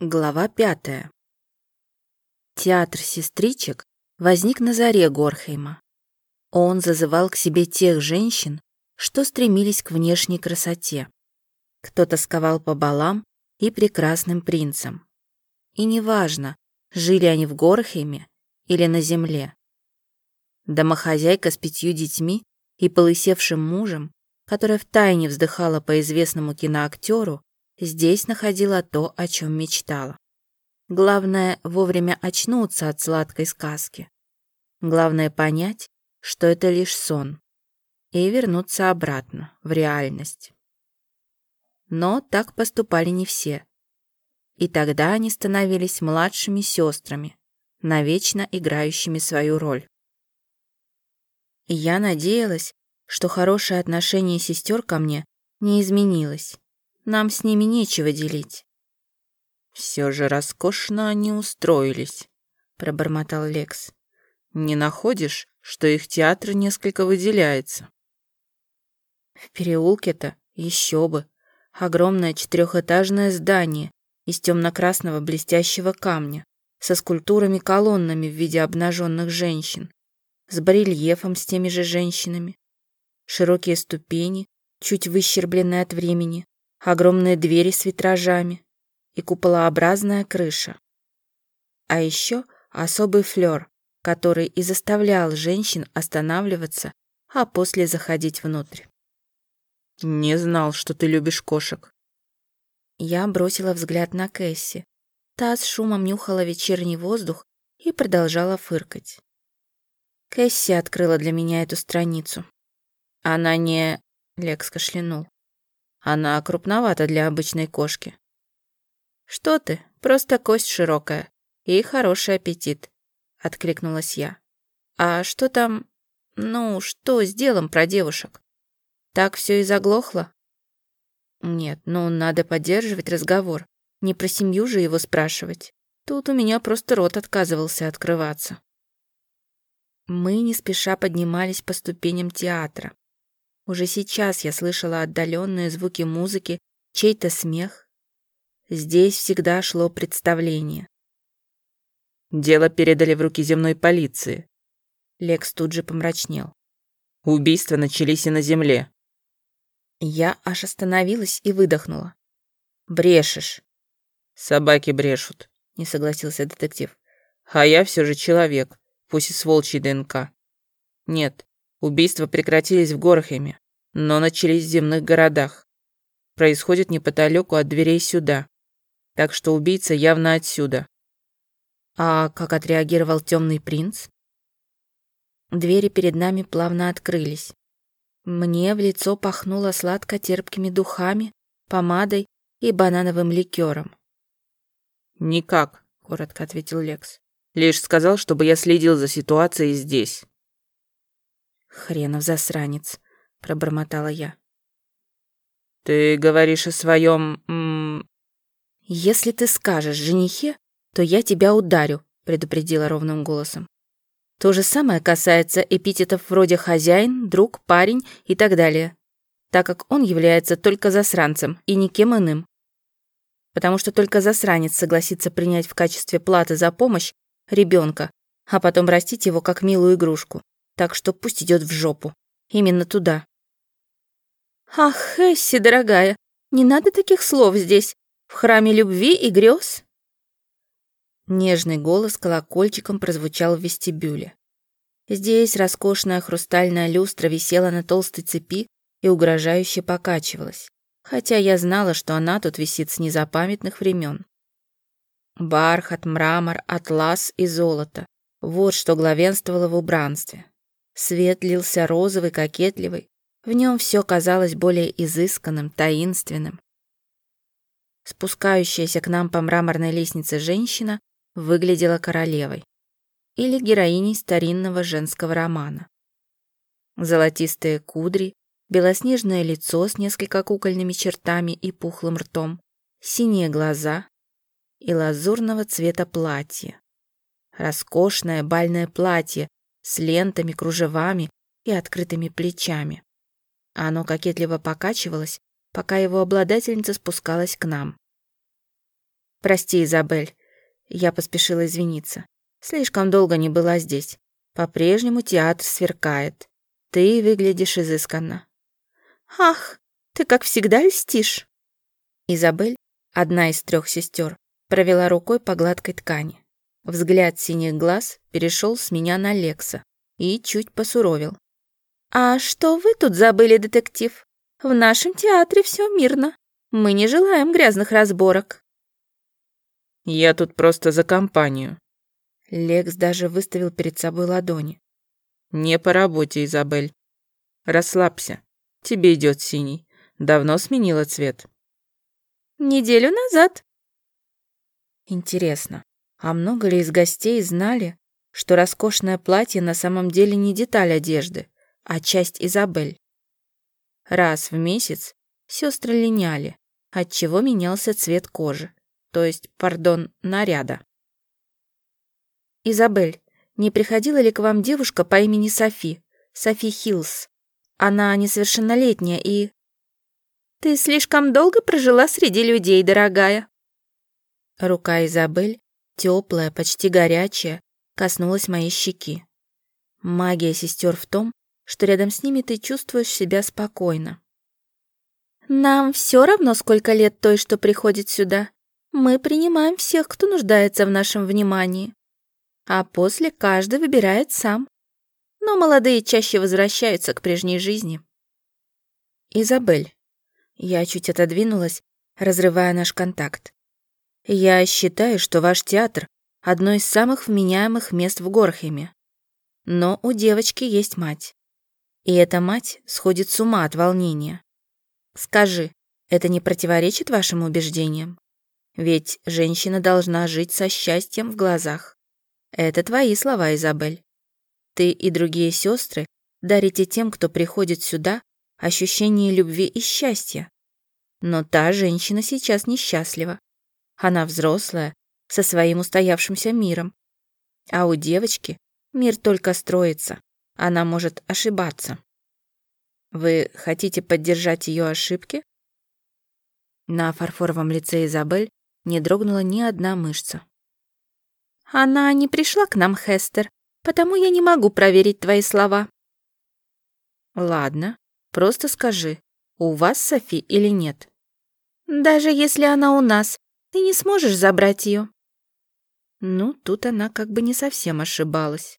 Глава пятая. Театр сестричек возник на заре Горхейма. Он зазывал к себе тех женщин, что стремились к внешней красоте. Кто тосковал по балам и прекрасным принцам. И неважно, жили они в Горхейме или на земле. Домохозяйка с пятью детьми и полысевшим мужем, которая втайне вздыхала по известному киноактеру, здесь находила то, о чем мечтала. Главное — вовремя очнуться от сладкой сказки. Главное — понять, что это лишь сон, и вернуться обратно, в реальность. Но так поступали не все. И тогда они становились младшими сестрами, навечно играющими свою роль. И я надеялась, что хорошее отношение сестер ко мне не изменилось. Нам с ними нечего делить». «Все же роскошно они устроились», — пробормотал Лекс. «Не находишь, что их театр несколько выделяется?» «В переулке-то еще бы. Огромное четырехэтажное здание из темно-красного блестящего камня со скульптурами-колоннами в виде обнаженных женщин, с барельефом с теми же женщинами, широкие ступени, чуть выщербленные от времени, огромные двери с витражами и куполообразная крыша. А еще особый флер, который и заставлял женщин останавливаться, а после заходить внутрь. «Не знал, что ты любишь кошек». Я бросила взгляд на Кэсси. Та с шумом нюхала вечерний воздух и продолжала фыркать. Кэсси открыла для меня эту страницу. Она не... Лекс кашлянул. Она крупновата для обычной кошки. Что ты, просто кость широкая и хороший аппетит, откликнулась я. А что там, ну, что с делом про девушек? Так все и заглохло? Нет, ну, надо поддерживать разговор. Не про семью же его спрашивать. Тут у меня просто рот отказывался открываться. Мы не спеша поднимались по ступеням театра. Уже сейчас я слышала отдаленные звуки музыки, чей-то смех. Здесь всегда шло представление. Дело передали в руки земной полиции. Лекс тут же помрачнел. Убийства начались и на земле. Я аж остановилась и выдохнула. Брешешь. Собаки брешут, не согласился детектив. А я все же человек, пусть и с волчьей ДНК. Нет, Убийства прекратились в Горхеме, но начались в земных городах. Происходит неподалеку от дверей сюда. Так что убийца явно отсюда. А как отреагировал темный принц? Двери перед нами плавно открылись. Мне в лицо пахнуло сладко-терпкими духами, помадой и банановым ликером. «Никак», — коротко ответил Лекс. «Лишь сказал, чтобы я следил за ситуацией здесь». «Хренов засранец», — пробормотала я. «Ты говоришь о своем...» «Если ты скажешь женихе, то я тебя ударю», — предупредила ровным голосом. То же самое касается эпитетов вроде «хозяин», «друг», «парень» и так далее, так как он является только засранцем и никем иным. Потому что только засранец согласится принять в качестве платы за помощь ребенка, а потом растить его как милую игрушку так что пусть идет в жопу. Именно туда. Ах, Хесси, дорогая, не надо таких слов здесь, в храме любви и грез. Нежный голос колокольчиком прозвучал в вестибюле. Здесь роскошная хрустальная люстра висела на толстой цепи и угрожающе покачивалась, хотя я знала, что она тут висит с незапамятных времен. Бархат, мрамор, атлас и золото — вот что главенствовало в убранстве. Свет лился розовый, кокетливый. В нем все казалось более изысканным, таинственным. Спускающаяся к нам по мраморной лестнице женщина выглядела королевой или героиней старинного женского романа. Золотистые кудри, белоснежное лицо с несколько кукольными чертами и пухлым ртом, синие глаза и лазурного цвета платье. Роскошное бальное платье с лентами, кружевами и открытыми плечами. Оно кокетливо покачивалось, пока его обладательница спускалась к нам. Прости, Изабель. Я поспешила извиниться. Слишком долго не была здесь. По-прежнему театр сверкает. Ты выглядишь изысканно. Ах, ты как всегда льстишь. Изабель, одна из трех сестер, провела рукой по гладкой ткани. Взгляд синих глаз перешел с меня на Лекса и чуть посуровил. «А что вы тут забыли, детектив? В нашем театре все мирно. Мы не желаем грязных разборок». «Я тут просто за компанию». Лекс даже выставил перед собой ладони. «Не по работе, Изабель. Расслабься. Тебе идет синий. Давно сменила цвет». «Неделю назад». Интересно, а много ли из гостей знали, что роскошное платье на самом деле не деталь одежды, а часть Изабель. Раз в месяц сестры линяли, отчего менялся цвет кожи, то есть, пардон, наряда. «Изабель, не приходила ли к вам девушка по имени Софи, Софи Хиллс? Она несовершеннолетняя и...» «Ты слишком долго прожила среди людей, дорогая». Рука Изабель, теплая, почти горячая, коснулась моей щеки. Магия сестер в том, что рядом с ними ты чувствуешь себя спокойно. «Нам все равно, сколько лет той, что приходит сюда. Мы принимаем всех, кто нуждается в нашем внимании. А после каждый выбирает сам. Но молодые чаще возвращаются к прежней жизни». «Изабель». Я чуть отодвинулась, разрывая наш контакт. «Я считаю, что ваш театр — одно из самых вменяемых мест в Горхеме. Но у девочки есть мать. И эта мать сходит с ума от волнения. Скажи, это не противоречит вашим убеждениям? Ведь женщина должна жить со счастьем в глазах. Это твои слова, Изабель. Ты и другие сестры дарите тем, кто приходит сюда, ощущение любви и счастья. Но та женщина сейчас несчастлива. Она взрослая, со своим устоявшимся миром. А у девочки мир только строится. Она может ошибаться. Вы хотите поддержать ее ошибки? На фарфоровом лице Изабель не дрогнула ни одна мышца. Она не пришла к нам, Хестер, потому я не могу проверить твои слова. Ладно, просто скажи, у вас Софи или нет? Даже если она у нас, ты не сможешь забрать ее. Ну, тут она как бы не совсем ошибалась.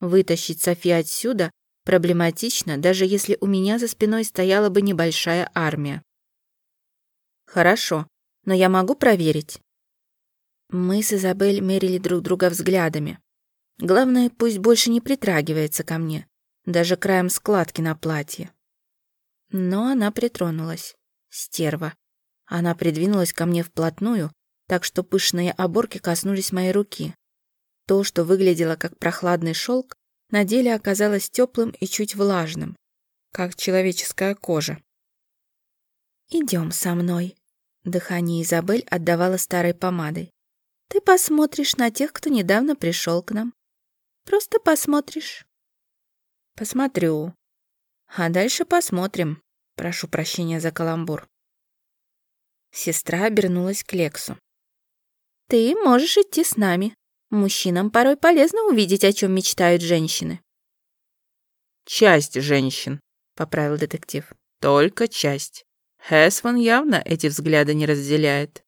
Вытащить Софи отсюда проблематично, даже если у меня за спиной стояла бы небольшая армия. Хорошо, но я могу проверить. Мы с Изабель мерили друг друга взглядами. Главное, пусть больше не притрагивается ко мне, даже краем складки на платье. Но она притронулась. Стерва. Она придвинулась ко мне вплотную, так что пышные оборки коснулись моей руки. То, что выглядело как прохладный шелк, на деле оказалось теплым и чуть влажным, как человеческая кожа. «Идем со мной», — дыхание Изабель отдавало старой помадой. «Ты посмотришь на тех, кто недавно пришел к нам. Просто посмотришь». «Посмотрю. А дальше посмотрим. Прошу прощения за каламбур». Сестра обернулась к Лексу. «Ты можешь идти с нами. Мужчинам порой полезно увидеть, о чем мечтают женщины. «Часть женщин», — поправил детектив. «Только часть. Хэсван явно эти взгляды не разделяет».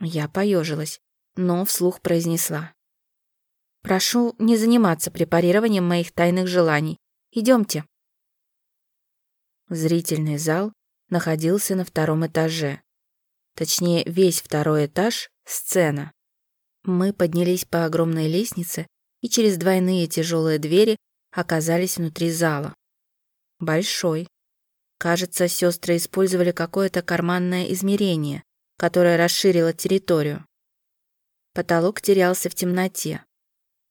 Я поежилась, но вслух произнесла. «Прошу не заниматься препарированием моих тайных желаний. Идемте». Зрительный зал находился на втором этаже. Точнее, весь второй этаж — сцена. Мы поднялись по огромной лестнице и через двойные тяжелые двери оказались внутри зала. Большой. Кажется, сестры использовали какое-то карманное измерение, которое расширило территорию. Потолок терялся в темноте.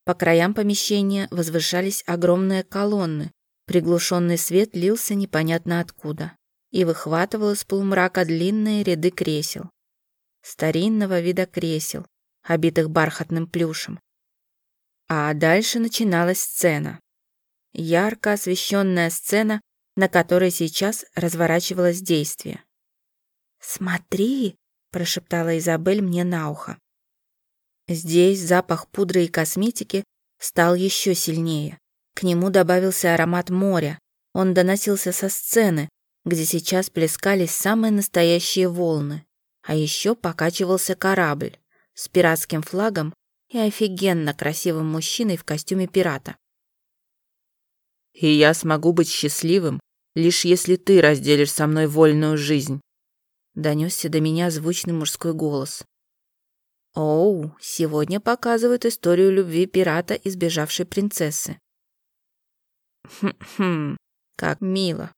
По краям помещения возвышались огромные колонны, приглушенный свет лился непонятно откуда и выхватывал из полумрака длинные ряды кресел. Старинного вида кресел, обитых бархатным плюшем. А дальше начиналась сцена. Ярко освещенная сцена, на которой сейчас разворачивалось действие. «Смотри, прошептала Изабель мне на ухо. Здесь запах пудры и косметики стал еще сильнее. К нему добавился аромат моря. Он доносился со сцены, где сейчас плескались самые настоящие волны. А еще покачивался корабль с пиратским флагом и офигенно красивым мужчиной в костюме пирата. «И я смогу быть счастливым, лишь если ты разделишь со мной вольную жизнь», донесся до меня звучный мужской голос. Оу, сегодня показывают историю любви пирата и сбежавшей принцессы. Хм-хм, как мило.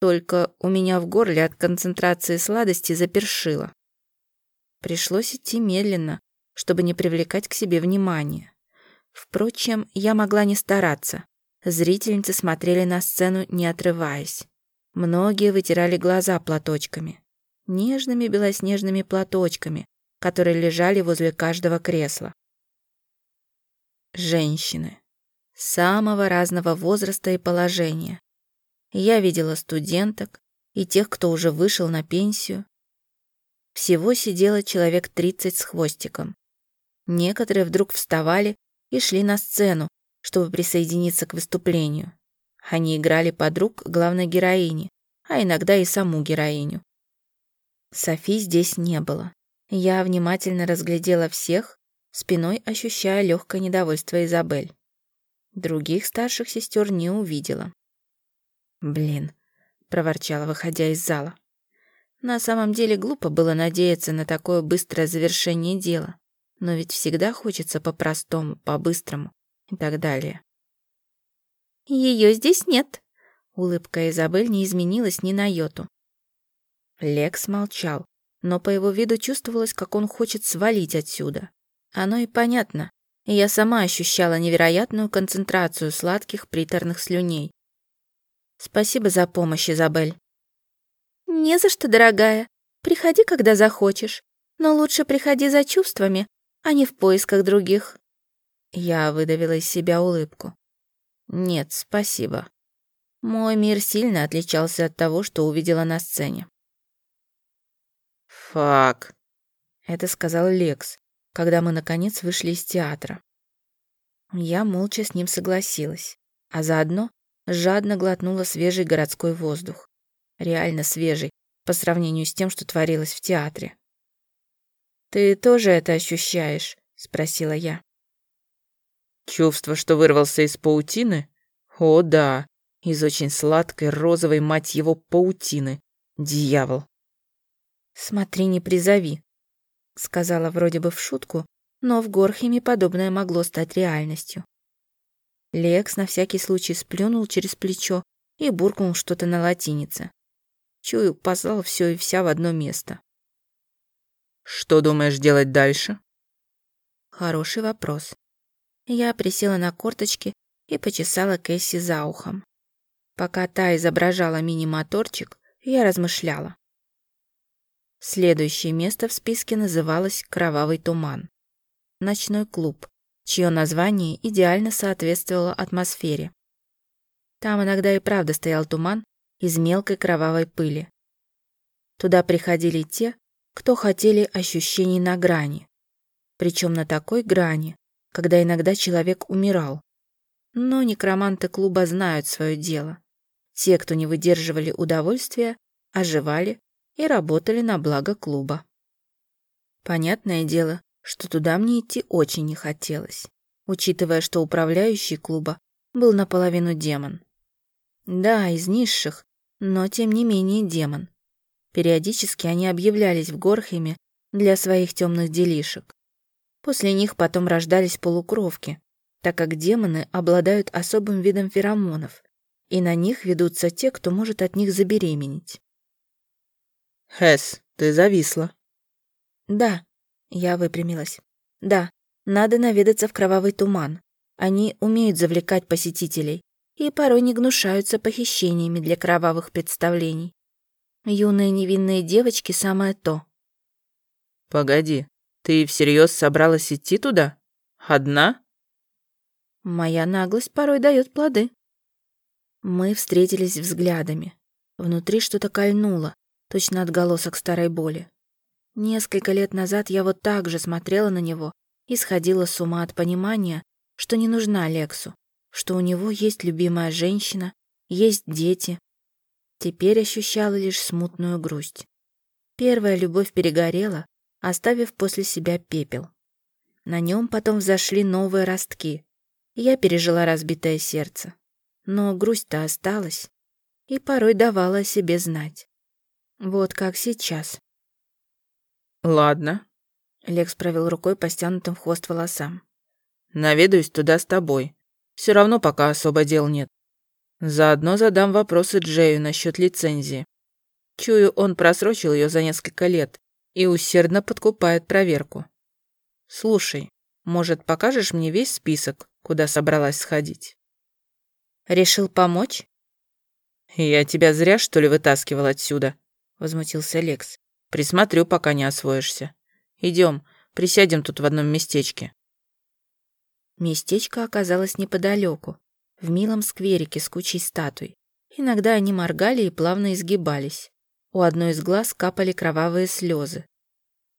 Только у меня в горле от концентрации сладости запершило. Пришлось идти медленно, чтобы не привлекать к себе внимания. Впрочем, я могла не стараться. Зрительницы смотрели на сцену, не отрываясь. Многие вытирали глаза платочками. Нежными белоснежными платочками, которые лежали возле каждого кресла. Женщины. Самого разного возраста и положения. Я видела студенток и тех, кто уже вышел на пенсию. Всего сидело человек 30 с хвостиком. Некоторые вдруг вставали и шли на сцену, чтобы присоединиться к выступлению. Они играли подруг главной героини, а иногда и саму героиню. Софи здесь не было. Я внимательно разглядела всех, спиной ощущая легкое недовольство Изабель. Других старших сестер не увидела. «Блин», — проворчала, выходя из зала. На самом деле глупо было надеяться на такое быстрое завершение дела, но ведь всегда хочется по-простому, по-быстрому и так далее. «Ее здесь нет», — улыбка Изабель не изменилась ни на йоту. Лекс молчал, но по его виду чувствовалось, как он хочет свалить отсюда. Оно и понятно. Я сама ощущала невероятную концентрацию сладких приторных слюней. Спасибо за помощь, Изабель. Не за что, дорогая. Приходи, когда захочешь. Но лучше приходи за чувствами, а не в поисках других. Я выдавила из себя улыбку. Нет, спасибо. Мой мир сильно отличался от того, что увидела на сцене. «Фак», — это сказал Лекс, когда мы, наконец, вышли из театра. Я молча с ним согласилась, а заодно жадно глотнула свежий городской воздух. Реально свежий, по сравнению с тем, что творилось в театре. «Ты тоже это ощущаешь?» — спросила я. «Чувство, что вырвался из паутины? О, да, из очень сладкой розовой, мать его, паутины. Дьявол!» «Смотри, не призови», — сказала вроде бы в шутку, но в Горхеме подобное могло стать реальностью. Лекс на всякий случай сплюнул через плечо и буркнул что-то на латинице. Чую, послал все и вся в одно место. «Что думаешь делать дальше?» Хороший вопрос. Я присела на корточки и почесала Кэсси за ухом. Пока та изображала мини-моторчик, я размышляла. Следующее место в списке называлось «Кровавый туман». Ночной клуб, чье название идеально соответствовало атмосфере. Там иногда и правда стоял туман из мелкой кровавой пыли. Туда приходили те, кто хотели ощущений на грани. Причем на такой грани, когда иногда человек умирал. Но некроманты клуба знают свое дело. Те, кто не выдерживали удовольствия, оживали и работали на благо клуба. Понятное дело, что туда мне идти очень не хотелось, учитывая, что управляющий клуба был наполовину демон. Да, из низших, но тем не менее демон. Периодически они объявлялись в Горхеме для своих темных делишек. После них потом рождались полукровки, так как демоны обладают особым видом феромонов, и на них ведутся те, кто может от них забеременеть. Хэс, ты зависла. Да, я выпрямилась. Да, надо наведаться в кровавый туман. Они умеют завлекать посетителей и порой не гнушаются похищениями для кровавых представлений. Юные невинные девочки самое то. Погоди, ты всерьез собралась идти туда? Одна? Моя наглость порой дает плоды. Мы встретились взглядами. Внутри что-то кольнуло, точно отголосок старой боли. Несколько лет назад я вот так же смотрела на него и сходила с ума от понимания, что не нужна Лексу, что у него есть любимая женщина, есть дети. Теперь ощущала лишь смутную грусть. Первая любовь перегорела, оставив после себя пепел. На нем потом взошли новые ростки. Я пережила разбитое сердце. Но грусть-то осталась и порой давала о себе знать. Вот как сейчас. «Ладно», — Лекс провел рукой по стянутым в хвост волосам. «Наведаюсь туда с тобой. Все равно пока особо дел нет. Заодно задам вопросы Джею насчет лицензии. Чую, он просрочил ее за несколько лет и усердно подкупает проверку. Слушай, может, покажешь мне весь список, куда собралась сходить?» «Решил помочь?» «Я тебя зря, что ли, вытаскивал отсюда?» — возмутился Лекс. «Присмотрю, пока не освоишься. Идем, присядем тут в одном местечке». Местечко оказалось неподалеку, в милом скверике с кучей статуй. Иногда они моргали и плавно изгибались. У одной из глаз капали кровавые слезы.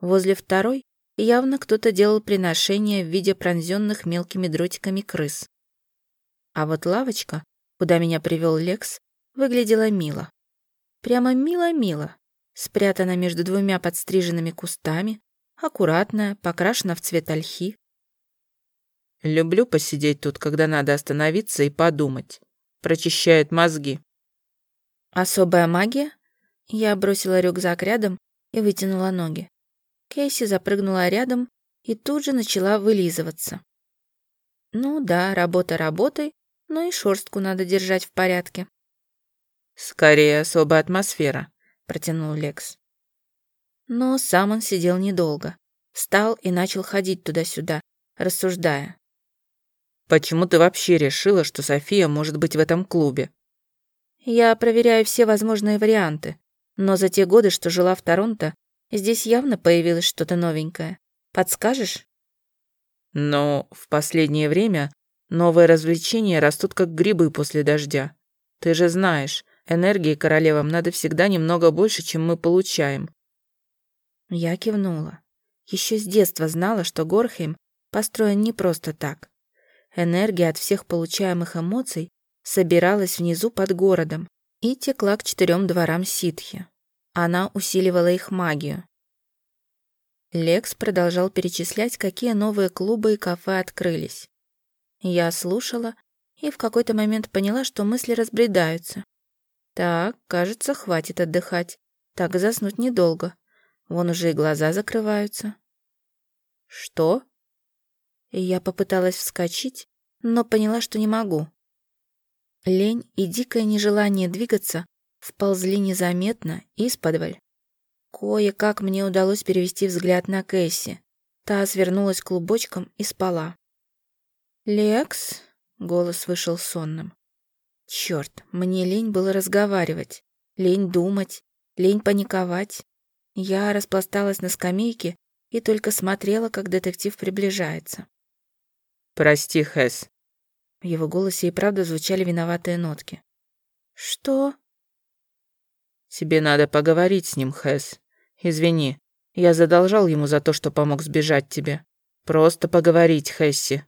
Возле второй явно кто-то делал приношение в виде пронзенных мелкими дротиками крыс. А вот лавочка, куда меня привел Лекс, выглядела мило. Прямо мило-мило, спрятана между двумя подстриженными кустами, аккуратная, покрашена в цвет ольхи. «Люблю посидеть тут, когда надо остановиться и подумать. Прочищает мозги». «Особая магия?» Я бросила рюкзак рядом и вытянула ноги. Кейси запрыгнула рядом и тут же начала вылизываться. Ну да, работа работой, но и шорстку надо держать в порядке. «Скорее особая атмосфера», — протянул Лекс. Но сам он сидел недолго. Встал и начал ходить туда-сюда, рассуждая. «Почему ты вообще решила, что София может быть в этом клубе?» «Я проверяю все возможные варианты, но за те годы, что жила в Торонто, здесь явно появилось что-то новенькое. Подскажешь?» «Но в последнее время новые развлечения растут как грибы после дождя. Ты же знаешь, Энергии королевам надо всегда немного больше, чем мы получаем». Я кивнула. Еще с детства знала, что Горхейм построен не просто так. Энергия от всех получаемых эмоций собиралась внизу под городом и текла к четырем дворам ситхи. Она усиливала их магию. Лекс продолжал перечислять, какие новые клубы и кафе открылись. Я слушала и в какой-то момент поняла, что мысли разбредаются. Так, кажется, хватит отдыхать. Так заснуть недолго. Вон уже и глаза закрываются. Что? Я попыталась вскочить, но поняла, что не могу. Лень и дикое нежелание двигаться вползли незаметно из-под Кое-как мне удалось перевести взгляд на Кэсси. Та свернулась клубочком и спала. «Лекс?» — голос вышел сонным. Черт, мне лень было разговаривать, лень думать, лень паниковать. Я распласталась на скамейке и только смотрела, как детектив приближается. «Прости, Хэс». В его голосе и правда звучали виноватые нотки. «Что?» «Тебе надо поговорить с ним, Хэс. Извини, я задолжал ему за то, что помог сбежать тебе. Просто поговорить, Хэсси».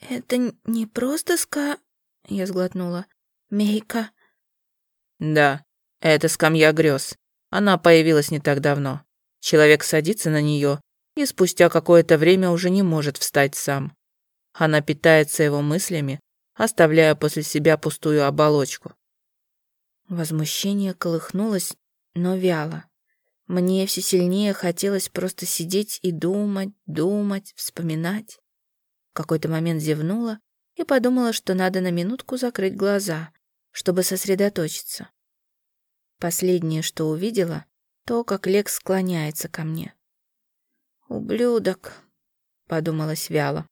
«Это не просто ска...» Я сглотнула. «Мейка?» «Да, это скамья грез. Она появилась не так давно. Человек садится на нее и спустя какое-то время уже не может встать сам. Она питается его мыслями, оставляя после себя пустую оболочку. Возмущение колыхнулось, но вяло. Мне все сильнее хотелось просто сидеть и думать, думать, вспоминать. В какой-то момент зевнула и подумала, что надо на минутку закрыть глаза, чтобы сосредоточиться. Последнее, что увидела, то, как Лекс склоняется ко мне. «Ублюдок», — подумалась вяло.